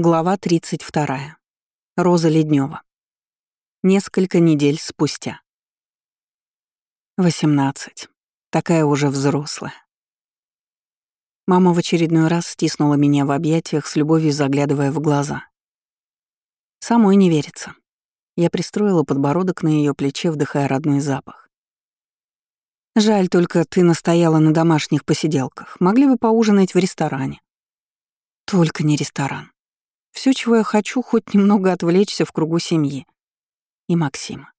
Глава 32. Роза Леднева. Несколько недель спустя. 18. Такая уже взрослая. Мама в очередной раз стиснула меня в объятиях, с любовью заглядывая в глаза. Самой не верится. Я пристроила подбородок на ее плече, вдыхая родной запах. Жаль только, ты настояла на домашних посиделках. Могли бы поужинать в ресторане. Только не ресторан. Все, чего я хочу, хоть немного отвлечься в кругу семьи. И Максима.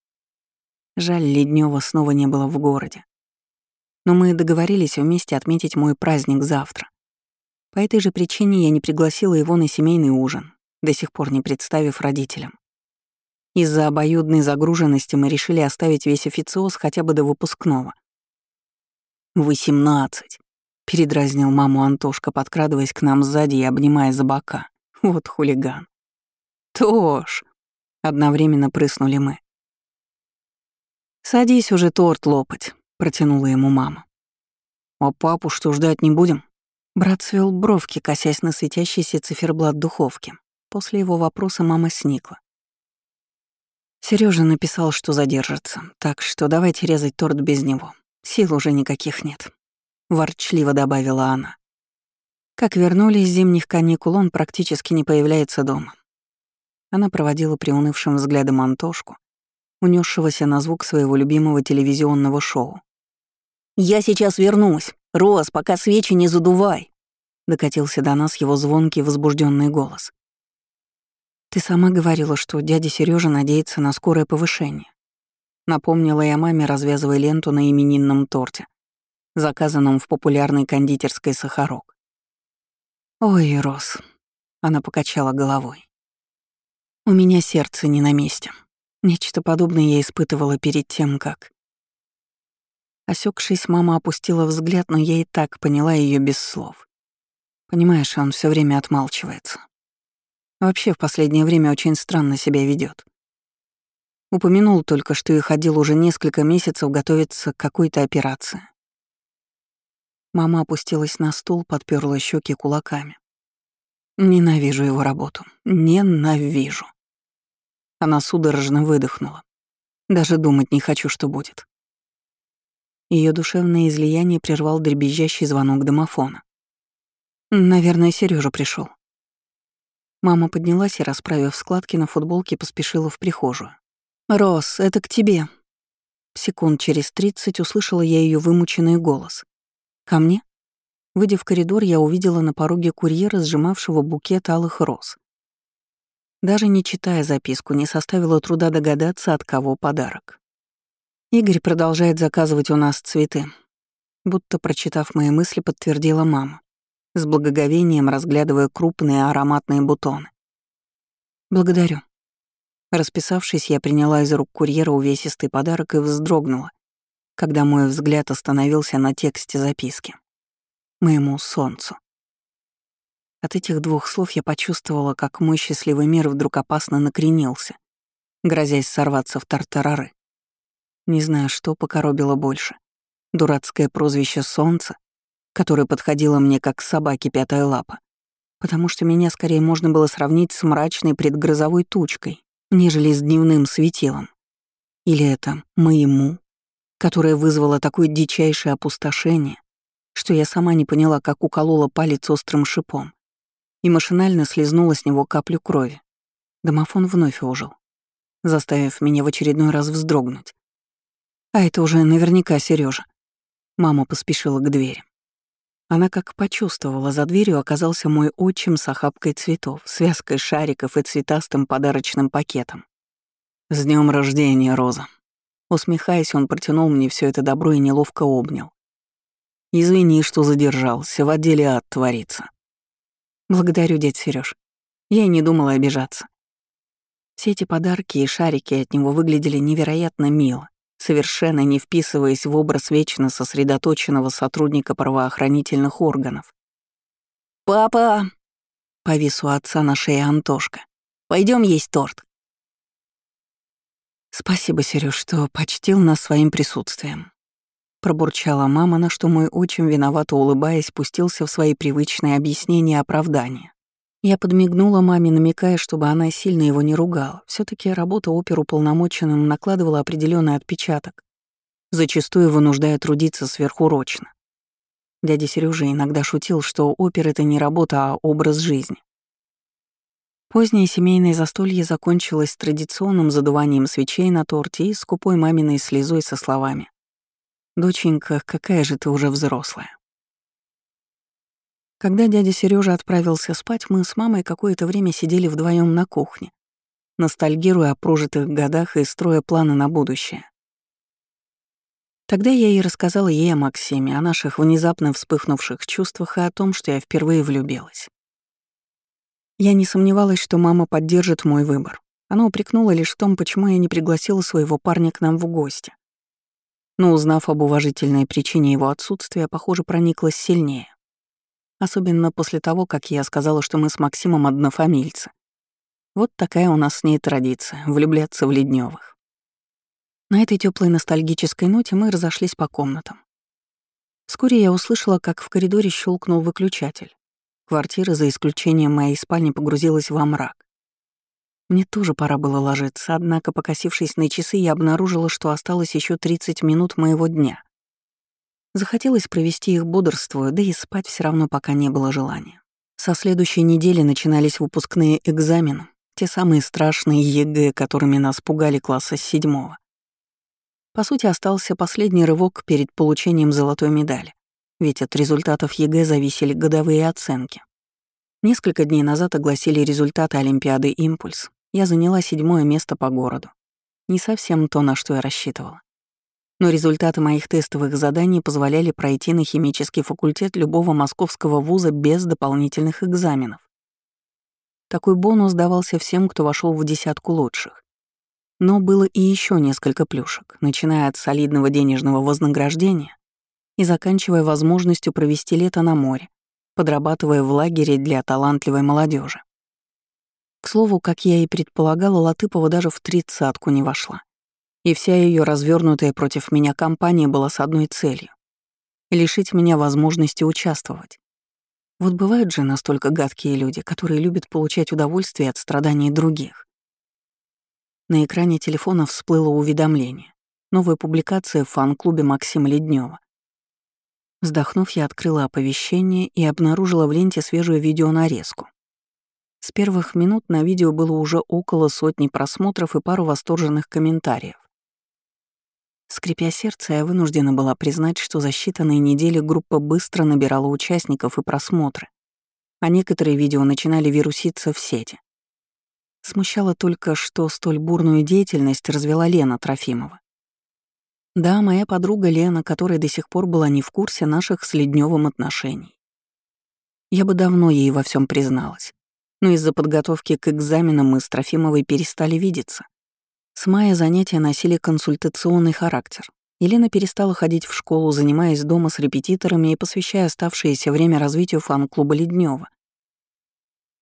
Жаль, Леднева снова не было в городе. Но мы договорились вместе отметить мой праздник завтра. По этой же причине я не пригласила его на семейный ужин, до сих пор не представив родителям. Из-за обоюдной загруженности мы решили оставить весь официоз хотя бы до выпускного. «Восемнадцать», — передразнил маму Антошка, подкрадываясь к нам сзади и обнимая за бока. Вот хулиган. Тош. Одновременно прыснули мы. «Садись уже торт лопать», — протянула ему мама. «А папу что, ждать не будем?» Брат свел бровки, косясь на светящийся циферблат духовки. После его вопроса мама сникла. Сережа написал, что задержится, так что давайте резать торт без него. Сил уже никаких нет. Ворчливо добавила она. Как вернулись с зимних каникул, он практически не появляется дома. Она проводила приунывшим взглядом Антошку, унесшегося на звук своего любимого телевизионного шоу. «Я сейчас вернусь. Рос, пока свечи не задувай!» Докатился до нас его звонкий возбужденный голос. «Ты сама говорила, что дядя Сережа надеется на скорое повышение». Напомнила я маме, развязывая ленту на именинном торте, заказанном в популярной кондитерской «Сахарок». «Ой, Рос», — она покачала головой. «У меня сердце не на месте. Нечто подобное я испытывала перед тем, как...» Осекшись, мама опустила взгляд, но я и так поняла ее без слов. Понимаешь, он все время отмалчивается. Вообще в последнее время очень странно себя ведет. Упомянул только, что и ходил уже несколько месяцев готовиться к какой-то операции. Мама опустилась на стул, подперла щеки кулаками. Ненавижу его работу. Ненавижу. Она судорожно выдохнула. Даже думать не хочу, что будет. Ее душевное излияние прервал дребезжащий звонок домофона. Наверное, Сережа пришел. Мама поднялась и, расправив складки на футболке, поспешила в прихожую. «Рос, это к тебе». Секунд через тридцать услышала я ее вымученный голос. Ко мне? Выйдя в коридор, я увидела на пороге курьера, сжимавшего букет алых роз. Даже не читая записку, не составило труда догадаться, от кого подарок. Игорь продолжает заказывать у нас цветы. Будто, прочитав мои мысли, подтвердила мама, с благоговением разглядывая крупные ароматные бутоны. «Благодарю». Расписавшись, я приняла из рук курьера увесистый подарок и вздрогнула, когда мой взгляд остановился на тексте записки. Моему солнцу. От этих двух слов я почувствовала, как мой счастливый мир вдруг опасно накренился, грозясь сорваться в тартарары. Не знаю, что покоробило больше. Дурацкое прозвище «Солнце», которое подходило мне как собаке пятая лапа, потому что меня скорее можно было сравнить с мрачной предгрозовой тучкой, нежели с дневным светилом. Или это моему которое вызвало такое дичайшее опустошение, что я сама не поняла, как уколола палец острым шипом, и машинально слезнула с него каплю крови. Домофон вновь ожил, заставив меня в очередной раз вздрогнуть. А это уже наверняка Сережа. Мама поспешила к двери. Она как почувствовала, за дверью оказался мой отчим с охапкой цветов, связкой шариков и цветастым подарочным пакетом. «С днем рождения, Роза!» Усмехаясь, он протянул мне все это добро и неловко обнял. «Извини, что задержался, в отделе ад творится». «Благодарю, дядь Сереж. Я и не думала обижаться». Все эти подарки и шарики от него выглядели невероятно мило, совершенно не вписываясь в образ вечно сосредоточенного сотрудника правоохранительных органов. «Папа!» — повис у отца на шее Антошка. Пойдем есть торт». «Спасибо, Серёж, что почтил нас своим присутствием», — пробурчала мама, на что мой отчим, виновато улыбаясь, спустился в свои привычные объяснения и оправдания. Я подмигнула маме, намекая, чтобы она сильно его не ругала. все таки работа оперуполномоченным накладывала определенный отпечаток, зачастую вынуждая трудиться сверхурочно. Дядя Сережа иногда шутил, что опер — это не работа, а образ жизни. Позднее семейное застолье закончилось традиционным задуванием свечей на торте и скупой маминой слезой со словами. «Доченька, какая же ты уже взрослая». Когда дядя Сережа отправился спать, мы с мамой какое-то время сидели вдвоем на кухне, ностальгируя о прожитых годах и строя планы на будущее. Тогда я и рассказала ей о Максиме, о наших внезапно вспыхнувших чувствах и о том, что я впервые влюбилась. Я не сомневалась, что мама поддержит мой выбор. Она упрекнула лишь в том, почему я не пригласила своего парня к нам в гости. Но узнав об уважительной причине его отсутствия, похоже, прониклась сильнее. Особенно после того, как я сказала, что мы с Максимом однофамильцы. Вот такая у нас с ней традиция — влюбляться в Ледневых. На этой теплой ностальгической ноте мы разошлись по комнатам. Вскоре я услышала, как в коридоре щелкнул выключатель. Квартира, за исключением моей спальни, погрузилась во мрак. Мне тоже пора было ложиться, однако, покосившись на часы, я обнаружила, что осталось еще 30 минут моего дня. Захотелось провести их бодрствуя, да и спать все равно пока не было желания. Со следующей недели начинались выпускные экзамены, те самые страшные ЕГЭ, которыми нас пугали класса с седьмого. По сути, остался последний рывок перед получением золотой медали ведь от результатов ЕГЭ зависели годовые оценки. Несколько дней назад огласили результаты Олимпиады «Импульс». Я заняла седьмое место по городу. Не совсем то, на что я рассчитывала. Но результаты моих тестовых заданий позволяли пройти на химический факультет любого московского вуза без дополнительных экзаменов. Такой бонус давался всем, кто вошел в десятку лучших. Но было и еще несколько плюшек, начиная от солидного денежного вознаграждения и заканчивая возможностью провести лето на море, подрабатывая в лагере для талантливой молодежи. К слову, как я и предполагала, Латыпова даже в тридцатку не вошла. И вся ее развернутая против меня кампания была с одной целью — лишить меня возможности участвовать. Вот бывают же настолько гадкие люди, которые любят получать удовольствие от страданий других. На экране телефона всплыло уведомление. Новая публикация в фан-клубе Максима Леднева. Вздохнув, я открыла оповещение и обнаружила в ленте свежую видеонарезку. С первых минут на видео было уже около сотни просмотров и пару восторженных комментариев. Скрипя сердце, я вынуждена была признать, что за считанные недели группа быстро набирала участников и просмотры, а некоторые видео начинали вируситься в сети. Смущало только, что столь бурную деятельность развела Лена Трофимова. Да, моя подруга Лена, которая до сих пор была не в курсе наших с Ледневым отношений. Я бы давно ей во всем призналась, но из-за подготовки к экзаменам мы с Трофимовой перестали видеться. С мая занятия носили консультационный характер. Елена перестала ходить в школу, занимаясь дома с репетиторами и посвящая оставшееся время развитию фан-клуба Леднева.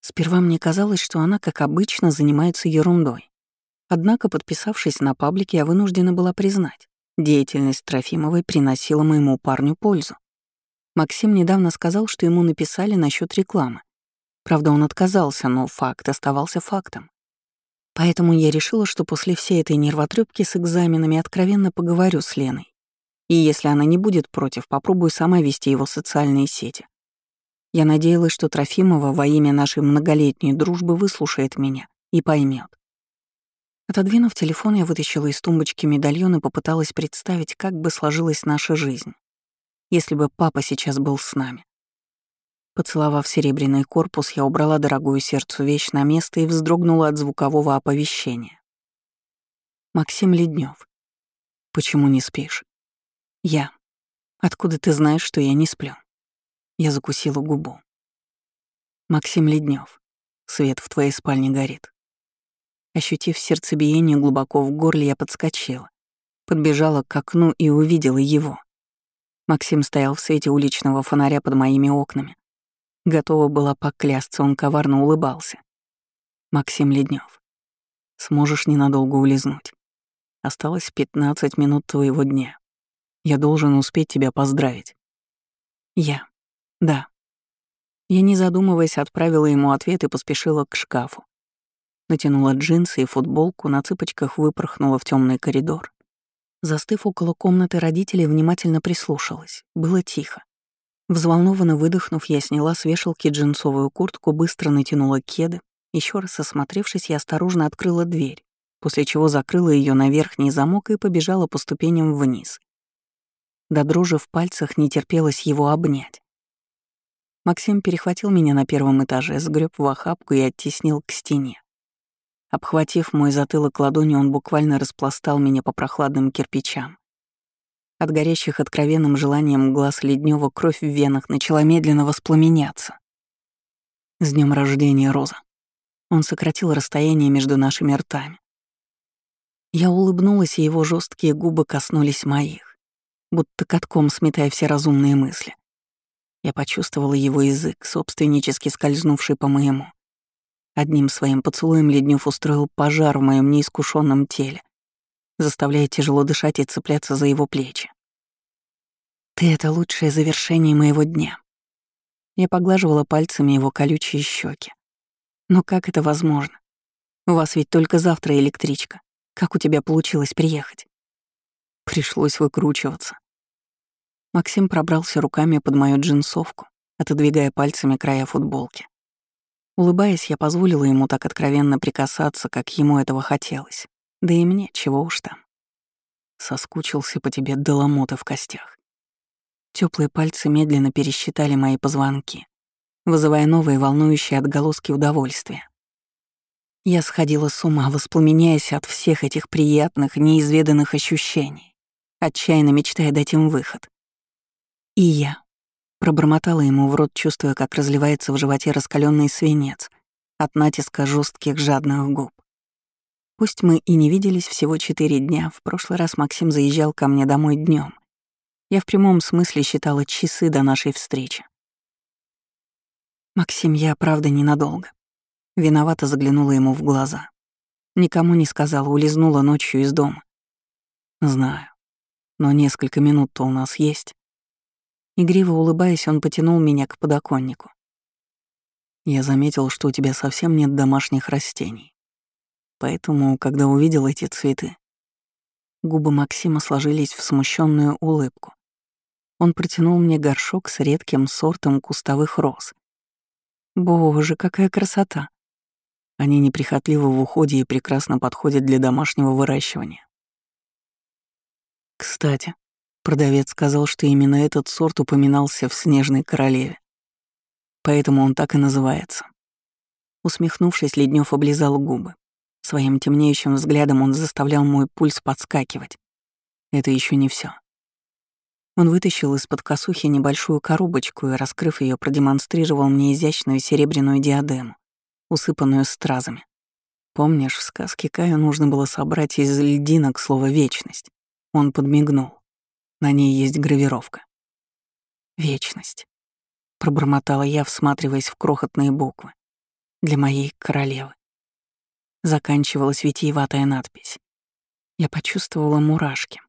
Сперва мне казалось, что она, как обычно, занимается ерундой. Однако, подписавшись на паблик, я вынуждена была признать. Деятельность Трофимовой приносила моему парню пользу. Максим недавно сказал, что ему написали насчет рекламы. Правда, он отказался, но факт оставался фактом. Поэтому я решила, что после всей этой нервотрепки с экзаменами откровенно поговорю с Леной. И если она не будет против, попробую сама вести его социальные сети. Я надеялась, что Трофимова во имя нашей многолетней дружбы выслушает меня и поймет. Отодвинув телефон, я вытащила из тумбочки медальон и попыталась представить, как бы сложилась наша жизнь, если бы папа сейчас был с нами. Поцеловав серебряный корпус, я убрала дорогую сердцу вещь на место и вздрогнула от звукового оповещения. Максим Леднев. Почему не спишь? Я. Откуда ты знаешь, что я не сплю? Я закусила губу. Максим Леднев. Свет в твоей спальне горит. Ощутив сердцебиение глубоко в горле, я подскочила. Подбежала к окну и увидела его. Максим стоял в свете уличного фонаря под моими окнами. Готова была поклясться, он коварно улыбался. Максим Леднев, сможешь ненадолго улизнуть. Осталось 15 минут твоего дня. Я должен успеть тебя поздравить. Я. Да. Я, не задумываясь, отправила ему ответ и поспешила к шкафу. Натянула джинсы и футболку, на цыпочках выпорхнула в темный коридор. Застыв около комнаты родителей, внимательно прислушалась. Было тихо. Взволнованно выдохнув, я сняла с вешалки джинсовую куртку, быстро натянула кеды. Еще раз осмотревшись, я осторожно открыла дверь, после чего закрыла ее на верхний замок и побежала по ступеням вниз. До дрожи в пальцах не терпелось его обнять. Максим перехватил меня на первом этаже, сгреб в охапку и оттеснил к стене. Обхватив мой затылок ладонью, он буквально распластал меня по прохладным кирпичам. От горящих откровенным желанием глаз Леднева кровь в венах начала медленно воспламеняться. «С днем рождения, Роза!» Он сократил расстояние между нашими ртами. Я улыбнулась, и его жесткие губы коснулись моих, будто катком сметая все разумные мысли. Я почувствовала его язык, собственнически скользнувший по моему. Одним своим поцелуем Леднев устроил пожар в моем неискушенном теле, заставляя тяжело дышать и цепляться за его плечи. «Ты — это лучшее завершение моего дня». Я поглаживала пальцами его колючие щеки. «Но как это возможно? У вас ведь только завтра электричка. Как у тебя получилось приехать?» Пришлось выкручиваться. Максим пробрался руками под мою джинсовку, отодвигая пальцами края футболки. Улыбаясь, я позволила ему так откровенно прикасаться, как ему этого хотелось. Да и мне, чего уж там. Соскучился по тебе до ломота в костях. Теплые пальцы медленно пересчитали мои позвонки, вызывая новые волнующие отголоски удовольствия. Я сходила с ума, воспламеняясь от всех этих приятных, неизведанных ощущений, отчаянно мечтая дать им выход. И я, Пробормотала ему в рот, чувствуя, как разливается в животе раскаленный свинец от натиска жестких жадных губ. Пусть мы и не виделись всего четыре дня, в прошлый раз Максим заезжал ко мне домой днем. Я в прямом смысле считала часы до нашей встречи. «Максим, я правда ненадолго». Виновато заглянула ему в глаза. Никому не сказала, улизнула ночью из дома. «Знаю. Но несколько минут-то у нас есть». Игриво улыбаясь, он потянул меня к подоконнику. Я заметил, что у тебя совсем нет домашних растений. Поэтому, когда увидел эти цветы, губы Максима сложились в смущенную улыбку. Он протянул мне горшок с редким сортом кустовых роз. Боже, какая красота! Они неприхотливы в уходе и прекрасно подходят для домашнего выращивания. Кстати, Продавец сказал, что именно этот сорт упоминался в «Снежной королеве». Поэтому он так и называется. Усмехнувшись, Леднев облизал губы. Своим темнеющим взглядом он заставлял мой пульс подскакивать. Это еще не все. Он вытащил из-под косухи небольшую коробочку и, раскрыв ее, продемонстрировал мне изящную серебряную диадему, усыпанную стразами. Помнишь, в сказке Каю нужно было собрать из льдинок слово «вечность»? Он подмигнул. На ней есть гравировка. «Вечность», — пробормотала я, всматриваясь в крохотные буквы. «Для моей королевы». Заканчивалась витиеватая надпись. Я почувствовала мурашки.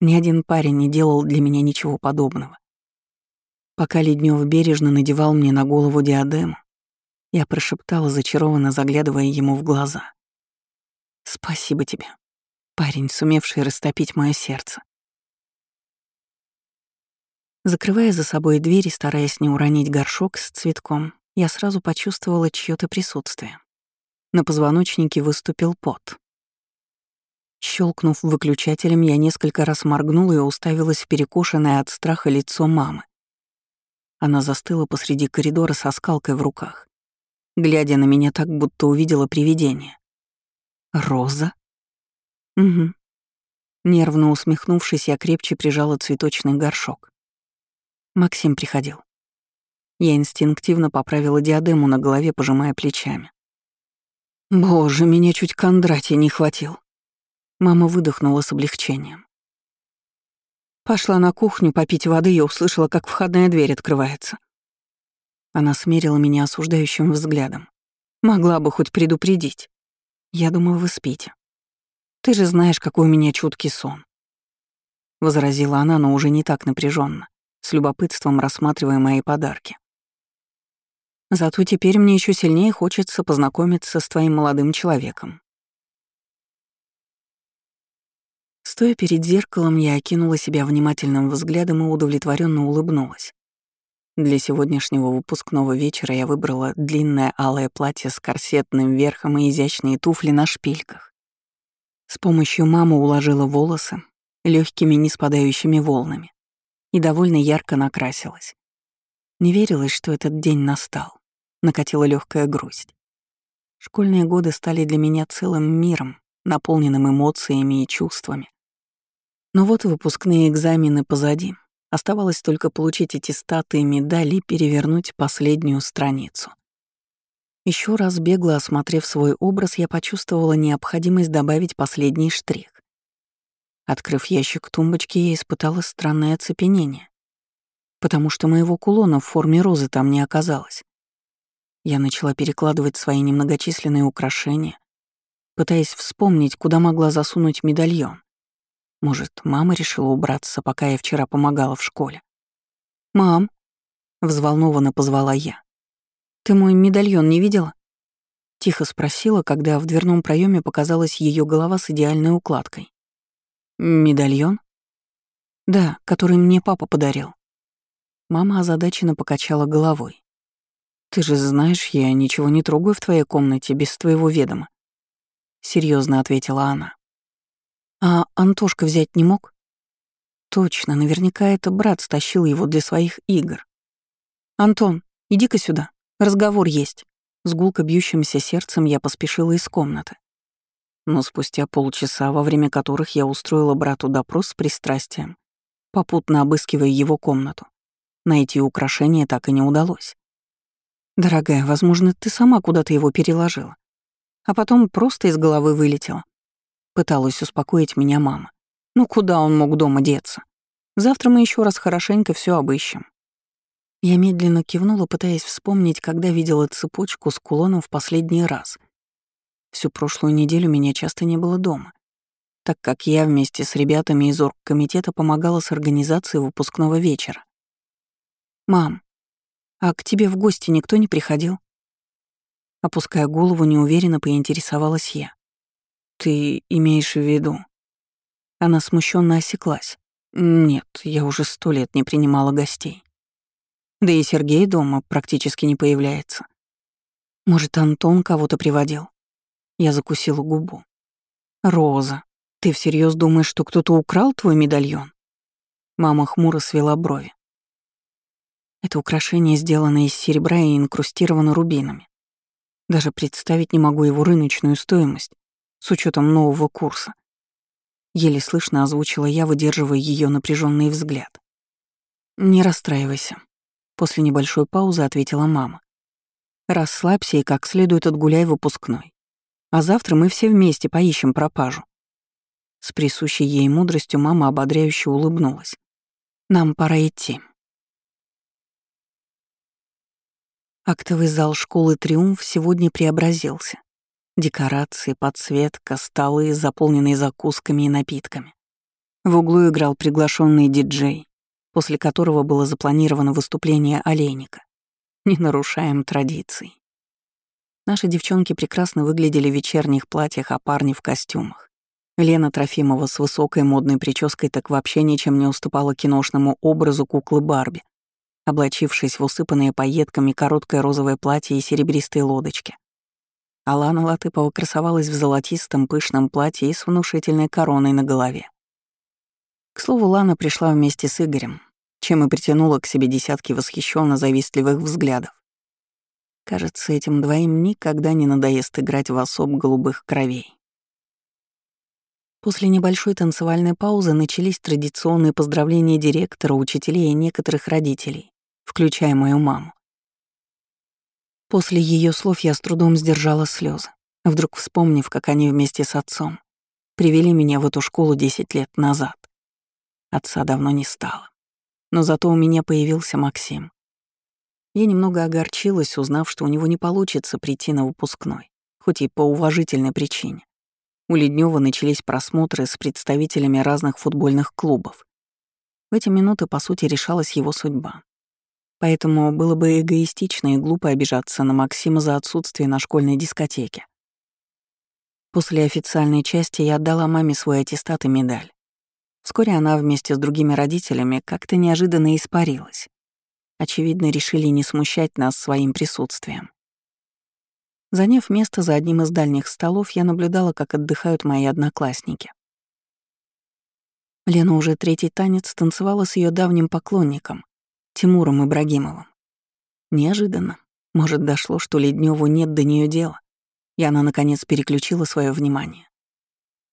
Ни один парень не делал для меня ничего подобного. Пока Леднев бережно надевал мне на голову диадему, я прошептала, зачарованно заглядывая ему в глаза. «Спасибо тебе, парень, сумевший растопить мое сердце. Закрывая за собой дверь и стараясь не уронить горшок с цветком, я сразу почувствовала чье то присутствие. На позвоночнике выступил пот. Щелкнув выключателем, я несколько раз моргнула и уставилась в перекошенное от страха лицо мамы. Она застыла посреди коридора со скалкой в руках, глядя на меня так, будто увидела привидение. «Роза?» «Угу». Нервно усмехнувшись, я крепче прижала цветочный горшок. Максим приходил. Я инстинктивно поправила диадему на голове, пожимая плечами. Боже, меня чуть Кондратий не хватил. Мама выдохнула с облегчением. Пошла на кухню попить воды и услышала, как входная дверь открывается. Она смерила меня осуждающим взглядом. Могла бы хоть предупредить. Я думала, вы спите. Ты же знаешь, какой у меня чуткий сон. Возразила она, но уже не так напряженно с любопытством рассматривая мои подарки. Зато теперь мне еще сильнее хочется познакомиться с твоим молодым человеком. Стоя перед зеркалом, я окинула себя внимательным взглядом и удовлетворенно улыбнулась. Для сегодняшнего выпускного вечера я выбрала длинное алое платье с корсетным верхом и изящные туфли на шпильках. С помощью мамы уложила волосы легкими не спадающими волнами и довольно ярко накрасилась. Не верилось, что этот день настал. Накатила легкая грусть. Школьные годы стали для меня целым миром, наполненным эмоциями и чувствами. Но вот выпускные экзамены позади. Оставалось только получить эти статы медали и перевернуть последнюю страницу. Еще раз бегло осмотрев свой образ, я почувствовала необходимость добавить последний штрих. Открыв ящик тумбочки, я испытала странное оцепенение, потому что моего кулона в форме розы там не оказалось. Я начала перекладывать свои немногочисленные украшения, пытаясь вспомнить, куда могла засунуть медальон. Может, мама решила убраться, пока я вчера помогала в школе. «Мам», — взволнованно позвала я, — «ты мой медальон не видела?» Тихо спросила, когда в дверном проеме показалась ее голова с идеальной укладкой. «Медальон?» «Да, который мне папа подарил». Мама озадаченно покачала головой. «Ты же знаешь, я ничего не трогаю в твоей комнате без твоего ведома», — серьезно ответила она. А Антошка взять не мог? Точно, наверняка это брат стащил его для своих игр. «Антон, иди-ка сюда, разговор есть». С гулко бьющимся сердцем я поспешила из комнаты. Но спустя полчаса, во время которых я устроила брату допрос с пристрастием, попутно обыскивая его комнату, найти украшение так и не удалось. «Дорогая, возможно, ты сама куда-то его переложила, а потом просто из головы вылетела. Пыталась успокоить меня мама. Ну куда он мог дома деться? Завтра мы еще раз хорошенько все обыщем. Я медленно кивнула, пытаясь вспомнить, когда видела цепочку с кулоном в последний раз. Всю прошлую неделю меня часто не было дома, так как я вместе с ребятами из оргкомитета помогала с организацией выпускного вечера. «Мам, а к тебе в гости никто не приходил?» Опуская голову, неуверенно поинтересовалась я. «Ты имеешь в виду?» Она смущенно осеклась. «Нет, я уже сто лет не принимала гостей. Да и Сергей дома практически не появляется. Может, Антон кого-то приводил?» Я закусила губу. «Роза, ты всерьез думаешь, что кто-то украл твой медальон?» Мама хмуро свела брови. Это украшение сделано из серебра и инкрустировано рубинами. Даже представить не могу его рыночную стоимость с учетом нового курса. Еле слышно озвучила я, выдерживая ее напряженный взгляд. «Не расстраивайся», — после небольшой паузы ответила мама. «Расслабься и как следует отгуляй выпускной. А завтра мы все вместе поищем пропажу». С присущей ей мудростью мама ободряюще улыбнулась. «Нам пора идти». Актовый зал школы «Триумф» сегодня преобразился. Декорации, подсветка, столы, заполненные закусками и напитками. В углу играл приглашенный диджей, после которого было запланировано выступление олейника. Не нарушаем традиций. Наши девчонки прекрасно выглядели в вечерних платьях, а парни в костюмах. Лена Трофимова с высокой модной прической так вообще ничем не уступала киношному образу куклы Барби, облачившись в усыпанные пайетками короткое розовое платье и серебристые лодочки. Алана Латыпова красовалась в золотистом пышном платье и с внушительной короной на голове. К слову, Лана пришла вместе с Игорем, чем и притянула к себе десятки восхищенно завистливых взглядов. Кажется, этим двоим никогда не надоест играть в особ голубых кровей. После небольшой танцевальной паузы начались традиционные поздравления директора, учителей и некоторых родителей, включая мою маму. После ее слов я с трудом сдержала слезы, вдруг вспомнив, как они вместе с отцом привели меня в эту школу 10 лет назад. Отца давно не стало. Но зато у меня появился Максим. Я немного огорчилась, узнав, что у него не получится прийти на выпускной, хоть и по уважительной причине. У Леднева начались просмотры с представителями разных футбольных клубов. В эти минуты, по сути, решалась его судьба. Поэтому было бы эгоистично и глупо обижаться на Максима за отсутствие на школьной дискотеке. После официальной части я отдала маме свой аттестат и медаль. Вскоре она вместе с другими родителями как-то неожиданно испарилась. Очевидно, решили не смущать нас своим присутствием. Заняв место за одним из дальних столов, я наблюдала, как отдыхают мои одноклассники. Лена уже третий танец танцевала с ее давним поклонником, Тимуром Ибрагимовым. Неожиданно. Может, дошло, что Ледневу нет до нее дела, и она, наконец, переключила свое внимание.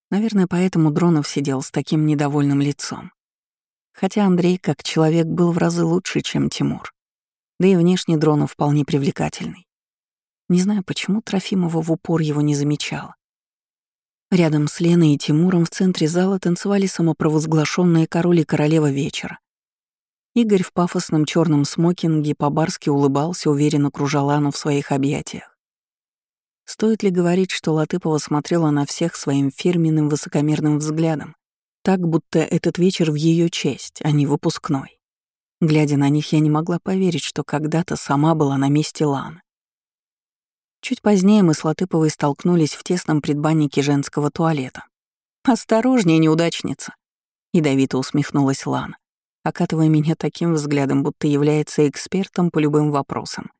Наверное, поэтому Дронов сидел с таким недовольным лицом. Хотя Андрей, как человек, был в разы лучше, чем Тимур. Да и внешне Дронов вполне привлекательный. Не знаю, почему Трофимова в упор его не замечала. Рядом с Леной и Тимуром в центре зала танцевали самопровозглашенные король и королева вечера. Игорь в пафосном черном смокинге по-барски улыбался, уверенно кружа Лану в своих объятиях. Стоит ли говорить, что Латыпова смотрела на всех своим фирменным высокомерным взглядом, так будто этот вечер в ее честь, а не выпускной. Глядя на них, я не могла поверить, что когда-то сама была на месте Ланы. Чуть позднее мы с Латыповой столкнулись в тесном предбаннике женского туалета. «Осторожнее, неудачница!» — ядовито усмехнулась Лана, окатывая меня таким взглядом, будто является экспертом по любым вопросам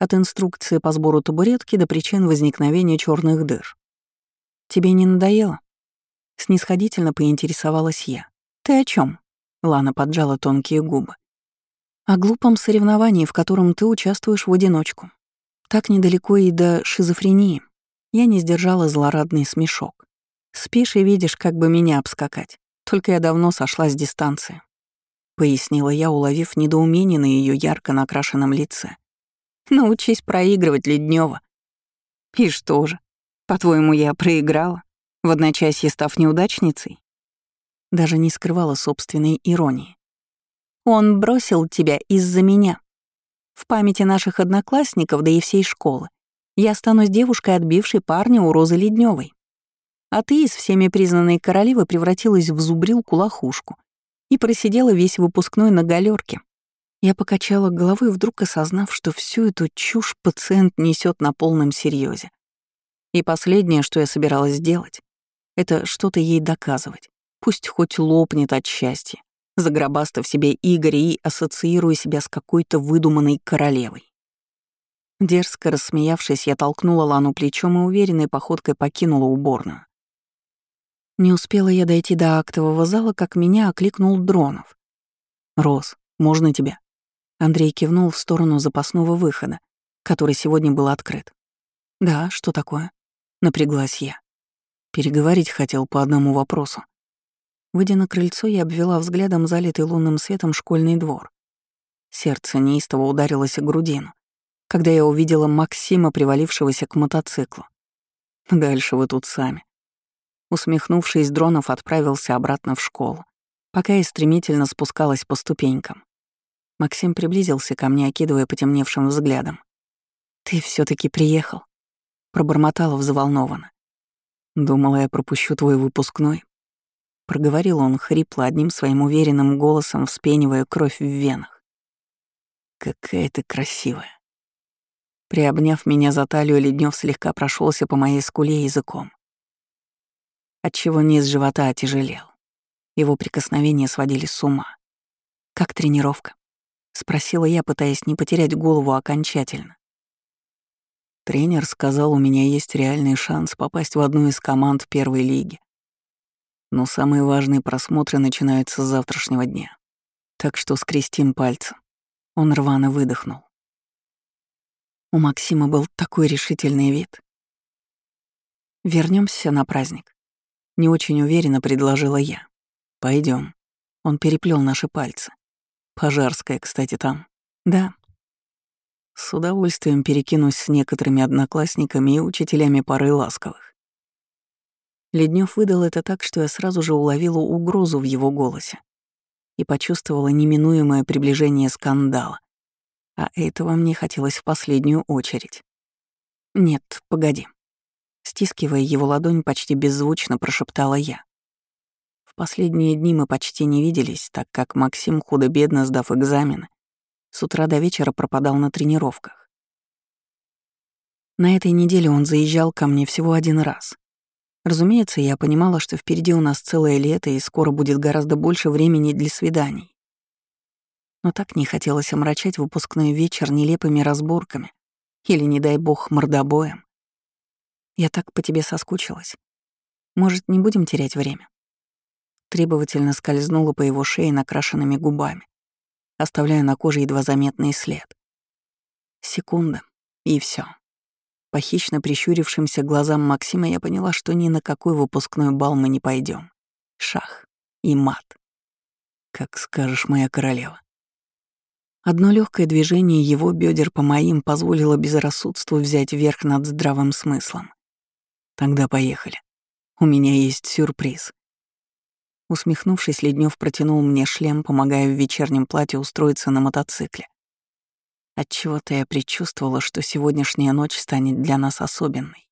от инструкции по сбору табуретки до причин возникновения черных дыр. «Тебе не надоело?» Снисходительно поинтересовалась я. «Ты о чем? Лана поджала тонкие губы. «О глупом соревновании, в котором ты участвуешь в одиночку. Так недалеко и до шизофрении. Я не сдержала злорадный смешок. Спишь и видишь, как бы меня обскакать. Только я давно сошла с дистанции», — пояснила я, уловив недоумение на ее ярко накрашенном лице. Научись проигрывать, Леднева. И что же, по-твоему, я проиграла, в одночасье став неудачницей? Даже не скрывала собственной иронии. Он бросил тебя из-за меня. В памяти наших одноклассников, да и всей школы, я стану девушкой, отбившей парня у Розы Ледневой. А ты из всеми признанной королевы превратилась в зубрилку-лохушку и просидела весь выпускной на галерке, я покачала головой, вдруг осознав, что всю эту чушь пациент несет на полном серьезе. И последнее, что я собиралась сделать, это что-то ей доказывать. Пусть хоть лопнет от счастья, загробастав себе Игоря и ассоциируя себя с какой-то выдуманной королевой. Дерзко рассмеявшись, я толкнула Лану плечом и уверенной походкой покинула уборную. Не успела я дойти до актового зала, как меня окликнул Дронов. «Рос, можно тебя?» Андрей кивнул в сторону запасного выхода, который сегодня был открыт. «Да, что такое?» — напряглась я. Переговорить хотел по одному вопросу. Выйдя на крыльцо, я обвела взглядом залитый лунным светом школьный двор. Сердце неистово ударилось о грудину, когда я увидела Максима, привалившегося к мотоциклу. Дальше вы тут сами. Усмехнувшись, Дронов отправился обратно в школу, пока я стремительно спускалась по ступенькам. Максим приблизился ко мне, окидывая потемневшим взглядом. «Ты все таки приехал?» Пробормотала взволнованно. «Думала, я пропущу твой выпускной». Проговорил он хрипло, одним своим уверенным голосом, вспенивая кровь в венах. «Какая ты красивая!» Приобняв меня за талию, Леднев слегка прошелся по моей скуле языком. Отчего низ живота отяжелел. Его прикосновения сводили с ума. Как тренировка? — спросила я, пытаясь не потерять голову окончательно. Тренер сказал, у меня есть реальный шанс попасть в одну из команд первой лиги. Но самые важные просмотры начинаются с завтрашнего дня. Так что скрестим пальцы. Он рвано выдохнул. У Максима был такой решительный вид. Вернемся на праздник. Не очень уверенно предложила я. Пойдем. Он переплел наши пальцы. Пожарская, кстати, там. Да. С удовольствием перекинусь с некоторыми одноклассниками и учителями пары ласковых. Леднев выдал это так, что я сразу же уловила угрозу в его голосе и почувствовала неминуемое приближение скандала. А этого мне хотелось в последнюю очередь. «Нет, погоди». Стискивая его ладонь, почти беззвучно прошептала я. Последние дни мы почти не виделись, так как Максим, худо-бедно сдав экзамены, С утра до вечера пропадал на тренировках. На этой неделе он заезжал ко мне всего один раз. Разумеется, я понимала, что впереди у нас целое лето и скоро будет гораздо больше времени для свиданий. Но так не хотелось омрачать выпускной вечер нелепыми разборками или, не дай бог, мордобоем. Я так по тебе соскучилась. Может, не будем терять время? Требовательно скользнула по его шее накрашенными губами, оставляя на коже едва заметный след. Секунда, и все. По хищно прищурившимся глазам Максима я поняла, что ни на какой выпускной бал мы не пойдем. Шах и мат. Как скажешь, моя королева. Одно легкое движение его бедер по моим позволило безрассудству взять верх над здравым смыслом. Тогда поехали. У меня есть сюрприз. Усмехнувшись, Леднев протянул мне шлем, помогая в вечернем платье устроиться на мотоцикле. Отчего-то я предчувствовала, что сегодняшняя ночь станет для нас особенной.